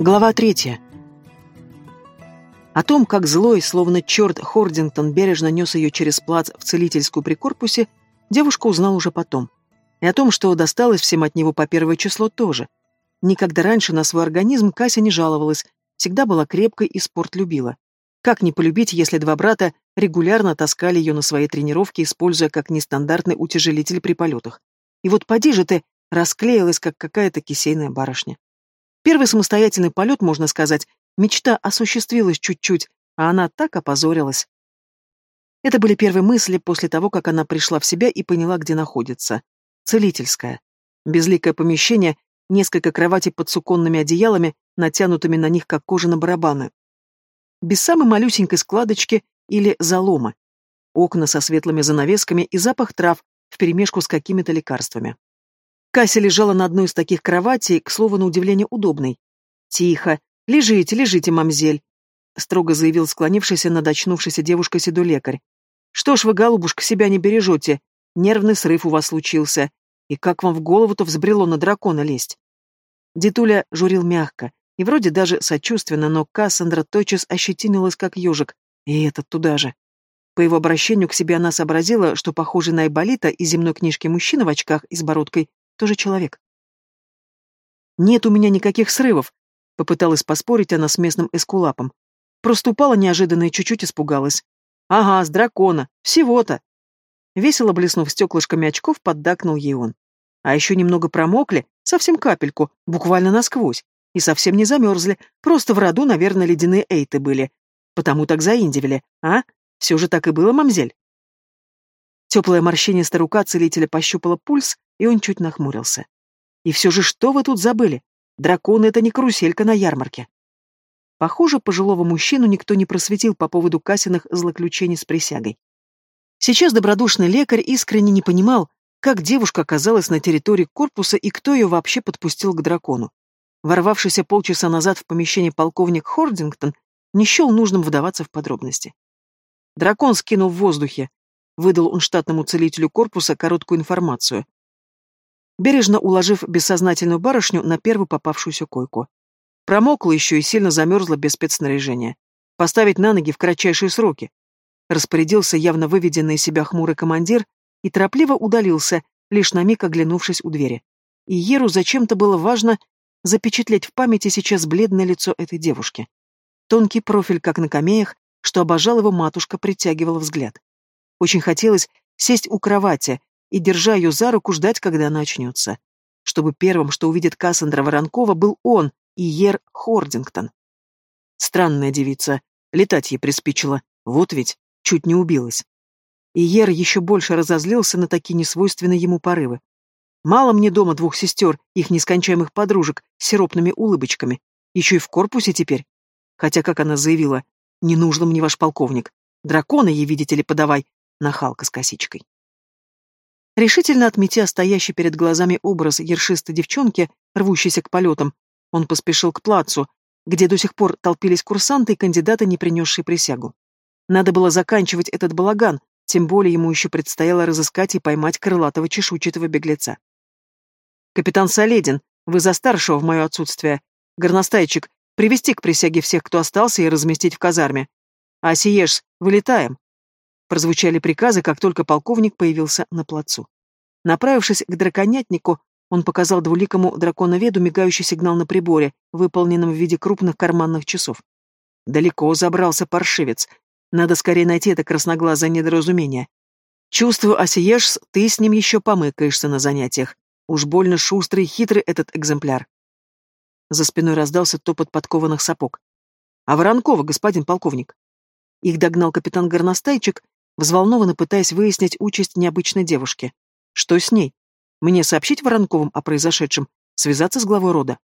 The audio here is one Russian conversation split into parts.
Глава третья. О том, как злой, словно черт, Хордингтон бережно нес ее через плац в целительскую при корпусе, девушка узнала уже потом. И о том, что досталось всем от него по первое число тоже. Никогда раньше на свой организм Кася не жаловалась, всегда была крепкой и спорт любила. Как не полюбить, если два брата регулярно таскали ее на свои тренировки, используя как нестандартный утяжелитель при полетах. И вот поди же ты, расклеилась, как какая-то кисейная барышня. Первый самостоятельный полет, можно сказать, мечта осуществилась чуть-чуть, а она так опозорилась. Это были первые мысли после того, как она пришла в себя и поняла, где находится. Целительская. Безликое помещение, несколько кроватей под суконными одеялами, натянутыми на них, как кожа на барабаны. Без самой малюсенькой складочки или залома. Окна со светлыми занавесками и запах трав вперемешку с какими-то лекарствами. Кася лежала на одной из таких кроватей, к слову, на удивление удобной. «Тихо. Лежите, лежите, мамзель», — строго заявил склонившийся над очнувшейся девушкой седой лекарь. «Что ж вы, голубушка, себя не бережете? Нервный срыв у вас случился. И как вам в голову-то взбрело на дракона лезть?» Дитуля журил мягко, и вроде даже сочувственно, но Кассандра тотчас ощетинилась, как ежик, и этот туда же. По его обращению к себе она сообразила, что похожий на Айболита из земной книжки мужчина в очках и с бородкой тоже человек. «Нет у меня никаких срывов», — попыталась поспорить она с местным эскулапом. Просто упала неожиданно и чуть-чуть испугалась. «Ага, с дракона. Всего-то». Весело блеснув стеклышками очков, поддакнул ей он. А еще немного промокли, совсем капельку, буквально насквозь. И совсем не замерзли, просто в роду, наверное, ледяные эйты были. Потому так заиндивили, а? Все же так и было, мамзель. Теплая морщинистая рука целителя пощупала пульс, и он чуть нахмурился. И все же что вы тут забыли? Дракон — это не каруселька на ярмарке. Похоже, пожилого мужчину никто не просветил по поводу Касиных злоключений с присягой. Сейчас добродушный лекарь искренне не понимал, как девушка оказалась на территории корпуса и кто ее вообще подпустил к дракону. Ворвавшийся полчаса назад в помещение полковник Хордингтон не счел нужным вдаваться в подробности. Дракон скинул в воздухе, выдал он штатному целителю корпуса короткую информацию, бережно уложив бессознательную барышню на первую попавшуюся койку. Промокла еще и сильно замерзла без спецснаряжения. Поставить на ноги в кратчайшие сроки. Распорядился явно выведенный из себя хмурый командир и торопливо удалился, лишь на миг оглянувшись у двери. И Еру зачем-то было важно запечатлеть в памяти сейчас бледное лицо этой девушки. Тонкий профиль, как на камеях, что обожал его матушка, притягивал взгляд. Очень хотелось сесть у кровати и, держа ее за руку, ждать, когда она очнется. Чтобы первым, что увидит Кассандра Воронкова, был он, Иер Хордингтон. Странная девица. Летать ей приспичило. Вот ведь, чуть не убилась. Иер еще больше разозлился на такие несвойственные ему порывы. Мало мне дома двух сестер, их нескончаемых подружек, с сиропными улыбочками. Еще и в корпусе теперь. Хотя, как она заявила, не нужно мне ваш полковник. Дракона ей, видите ли, подавай, нахалка с косичкой. Решительно отметя стоящий перед глазами образ ершистой девчонки, рвущейся к полетам, он поспешил к плацу, где до сих пор толпились курсанты и кандидаты, не принесшие присягу. Надо было заканчивать этот балаган, тем более ему еще предстояло разыскать и поймать крылатого чешуйчатого беглеца. «Капитан Соледин, вы за старшего в мое отсутствие. Горностайчик, привести к присяге всех, кто остался, и разместить в казарме. А вылетаем!» Прозвучали приказы, как только полковник появился на плацу. Направившись к драконятнику, он показал двуликому драконоведу мигающий сигнал на приборе, выполненном в виде крупных карманных часов. Далеко забрался паршивец. Надо скорее найти это красноглазое недоразумение. Чувствую, Асиеш, ты с ним еще помыкаешься на занятиях. Уж больно шустрый и хитрый этот экземпляр. За спиной раздался топот подкованных сапог. «А Воронкова, господин полковник?» Их догнал капитан Горностайчик взволнованно пытаясь выяснить участь необычной девушки. Что с ней? Мне сообщить Воронковым о произошедшем? Связаться с главой рода?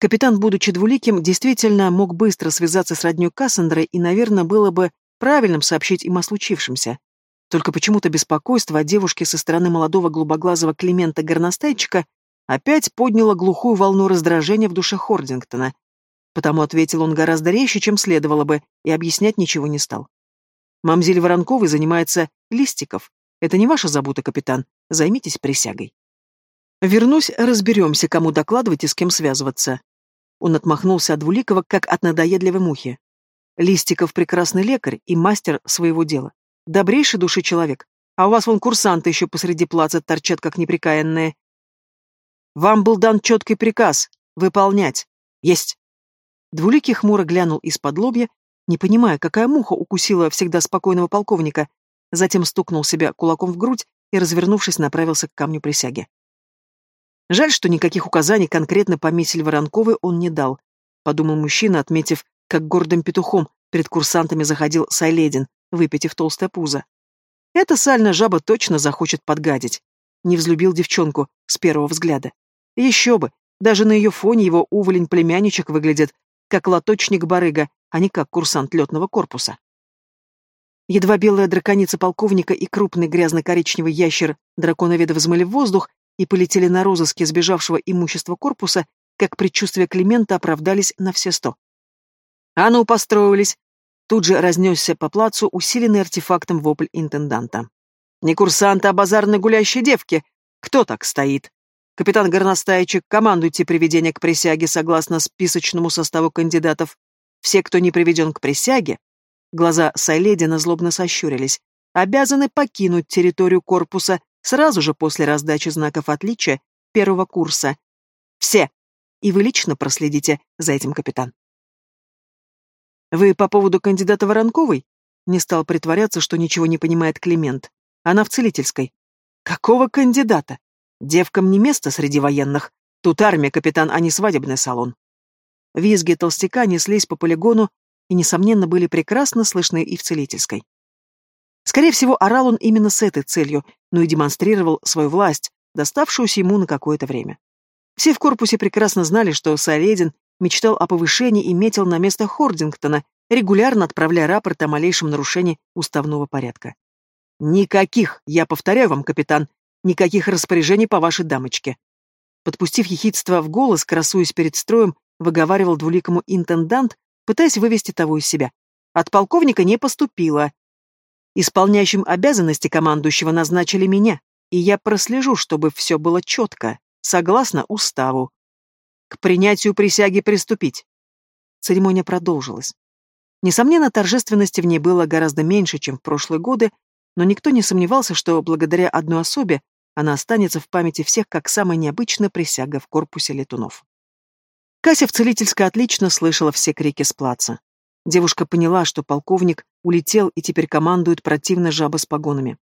Капитан, будучи двуликим, действительно мог быстро связаться с роднёй Кассандрой, и, наверное, было бы правильным сообщить им о случившемся. Только почему-то беспокойство о девушке со стороны молодого голубоглазого Климента Горностайчика опять подняло глухую волну раздражения в душе Хордингтона. Потому ответил он гораздо резче, чем следовало бы, и объяснять ничего не стал. Мамзель Воронковой занимается листиков. Это не ваша забота, капитан. Займитесь присягой. Вернусь, разберемся, кому докладывать и с кем связываться. Он отмахнулся от Двуликова, как от надоедливой мухи. Листиков прекрасный лекарь и мастер своего дела. Добрейший души человек. А у вас вон курсанты еще посреди плаца торчат, как неприкаянные. Вам был дан четкий приказ — выполнять. Есть. Двуликий хмуро глянул из-под лобья, не понимая, какая муха укусила всегда спокойного полковника, затем стукнул себя кулаком в грудь и, развернувшись, направился к камню присяги. Жаль, что никаких указаний конкретно по миссиль Воронковой он не дал, подумал мужчина, отметив, как гордым петухом перед курсантами заходил Сайледин, выпитив толстое пузо. Эта сальная жаба точно захочет подгадить. Не взлюбил девчонку с первого взгляда. Еще бы, даже на ее фоне его уволень-племянничек выглядит как лоточник-барыга, а не как курсант летного корпуса. Едва белая драконица полковника и крупный грязно-коричневый ящер драконоведа взмыли в воздух и полетели на розыске сбежавшего имущества корпуса, как предчувствия Климента оправдались на все сто. «А ну, построились!» Тут же разнесся по плацу усиленный артефактом вопль интенданта. «Не курсанты, а базарные гулящие девки! Кто так стоит?» Капитан Горностаечек, командуйте приведение к присяге согласно списочному составу кандидатов. Все, кто не приведен к присяге, глаза Сайледина злобно сощурились, обязаны покинуть территорию корпуса сразу же после раздачи знаков отличия первого курса. Все. И вы лично проследите за этим, капитан. Вы по поводу кандидата Воронковой? Не стал притворяться, что ничего не понимает Климент. Она в целительской. Какого кандидата? Девкам не место среди военных. Тут армия, капитан, а не свадебный салон. Визги толстяка неслись по полигону и, несомненно, были прекрасно слышны и в целительской. Скорее всего, орал он именно с этой целью, но и демонстрировал свою власть, доставшуюся ему на какое-то время. Все в корпусе прекрасно знали, что Саледин мечтал о повышении и метил на место Хордингтона, регулярно отправляя рапорт о малейшем нарушении уставного порядка. «Никаких, я повторяю вам, капитан, Никаких распоряжений по вашей дамочке. Подпустив ехидство в голос, красуясь перед строем, выговаривал двуликому интендант, пытаясь вывести того из себя. От полковника не поступило. Исполняющим обязанности командующего назначили меня, и я прослежу, чтобы все было четко, согласно уставу. К принятию присяги приступить. Церемония продолжилась. Несомненно, торжественности в ней было гораздо меньше, чем в прошлые годы, но никто не сомневался, что благодаря одной особе она останется в памяти всех как самая необычная присяга в корпусе летунов. Кася в целительской отлично слышала все крики с плаца. Девушка поняла, что полковник улетел и теперь командует противная жаба с погонами.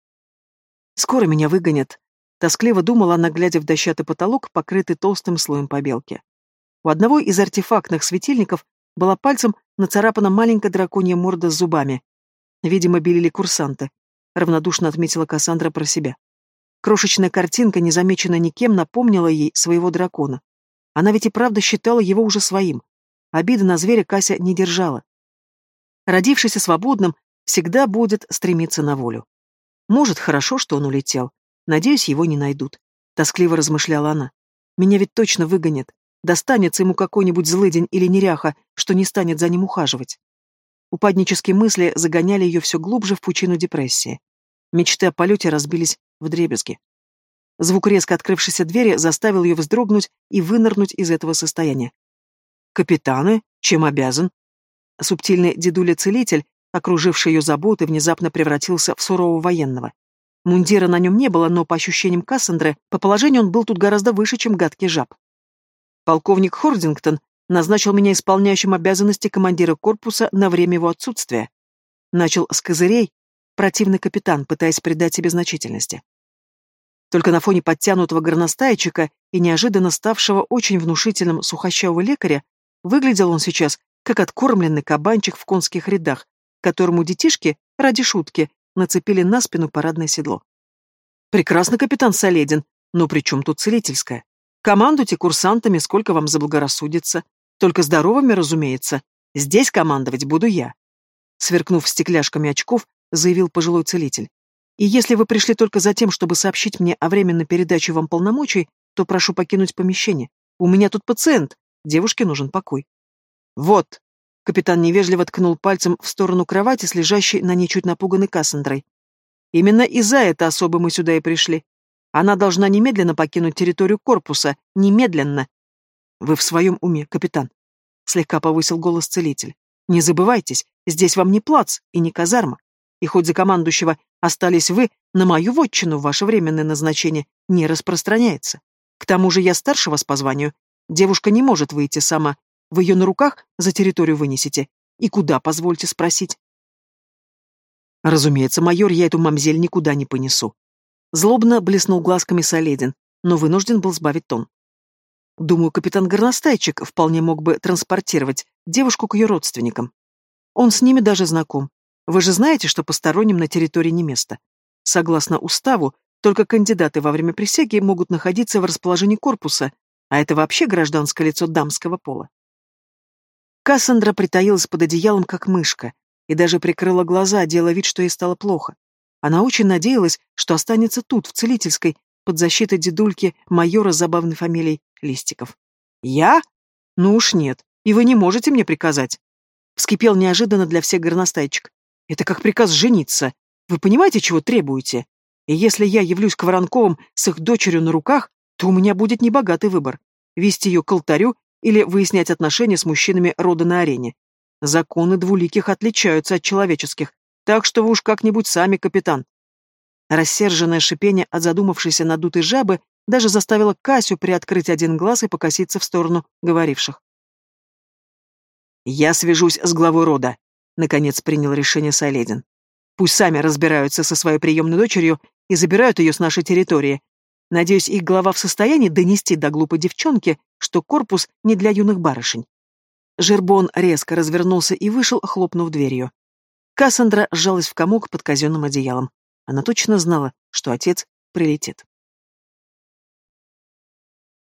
«Скоро меня выгонят», — тоскливо думала она, глядя в дощатый потолок, покрытый толстым слоем побелки. У одного из артефактных светильников была пальцем нацарапана маленькая драконья морда с зубами. Видимо, белили курсанты, — равнодушно отметила Кассандра про себя. Крошечная картинка, незамеченная никем, напомнила ей своего дракона. Она ведь и правда считала его уже своим. Обиды на зверя Кася не держала. Родившийся свободным, всегда будет стремиться на волю. Может, хорошо, что он улетел. Надеюсь, его не найдут. Тоскливо размышляла она. Меня ведь точно выгонят. Достанется ему какой-нибудь злыдень или неряха, что не станет за ним ухаживать. Упаднические мысли загоняли ее все глубже в пучину депрессии. Мечты о полете разбились вдребезги. Звук резко открывшейся двери заставил ее вздрогнуть и вынырнуть из этого состояния. «Капитаны? Чем обязан?» Субтильный дедуля-целитель, окруживший ее заботы, внезапно превратился в сурового военного. Мундира на нем не было, но, по ощущениям Кассандры, по положению он был тут гораздо выше, чем гадкий жаб. Полковник Хордингтон назначил меня исполняющим обязанности командира корпуса на время его отсутствия. Начал с козырей, противный капитан, пытаясь придать себе значительности. Только на фоне подтянутого горностайчика и неожиданно ставшего очень внушительным сухощавого лекаря выглядел он сейчас как откормленный кабанчик в конских рядах, которому детишки, ради шутки, нацепили на спину парадное седло. «Прекрасно, капитан Соледин, но при чем тут целительская? Командуйте курсантами, сколько вам заблагорассудится. Только здоровыми, разумеется. Здесь командовать буду я. Сверкнув стекляшками очков, заявил пожилой целитель. И если вы пришли только за тем, чтобы сообщить мне о временной передаче вам полномочий, то прошу покинуть помещение. У меня тут пациент. Девушке нужен покой. Вот. Капитан невежливо ткнул пальцем в сторону кровати с лежащей на ней чуть напуганной Кассандрой. Именно из-за этой особы мы сюда и пришли. Она должна немедленно покинуть территорию корпуса. Немедленно. Вы в своем уме, капитан? слегка повысил голос целитель. «Не забывайтесь, здесь вам не плац и не казарма. И хоть за командующего остались вы, на мою вотчину ваше временное назначение не распространяется. К тому же я старше вас по. Девушка не может выйти сама. Вы ее на руках за территорию вынесете. И куда, позвольте спросить?» «Разумеется, майор, я эту мамзель никуда не понесу». Злобно блеснул глазками Соледин, но вынужден был сбавить тон. Думаю, капитан Горностайчик вполне мог бы транспортировать девушку к ее родственникам. Он с ними даже знаком. Вы же знаете, что посторонним на территории не место. Согласно уставу, только кандидаты во время присяги могут находиться в расположении корпуса, а это вообще гражданское лицо дамского пола. Кассандра притаилась под одеялом, как мышка, и даже прикрыла глаза, делая вид, что ей стало плохо. Она очень надеялась, что останется тут, в целительской, под защитой дедульки майора с забавной фамилией Листиков. «Я? Ну уж нет, и вы не можете мне приказать!» Вскипел неожиданно для всех горностайчик. «Это как приказ жениться. Вы понимаете, чего требуете? И если я явлюсь к Воронковым с их дочерью на руках, то у меня будет небогатый выбор. Вести ее к алтарю или выяснять отношения с мужчинами рода на арене. Законы двуликих отличаются от человеческих, так что вы уж как-нибудь сами, капитан. Рассерженное шипение от задумавшейся надутой жабы даже заставило Касю приоткрыть один глаз и покоситься в сторону говоривших. «Я свяжусь с главой рода», — наконец принял решение Саледин. «Пусть сами разбираются со своей приемной дочерью и забирают ее с нашей территории. Надеюсь, их глава в состоянии донести до глупой девчонки, что корпус не для юных барышень». Жербон резко развернулся и вышел, хлопнув дверью. Кассандра сжалась в комок под казенным одеялом. Она точно знала, что отец прилетит.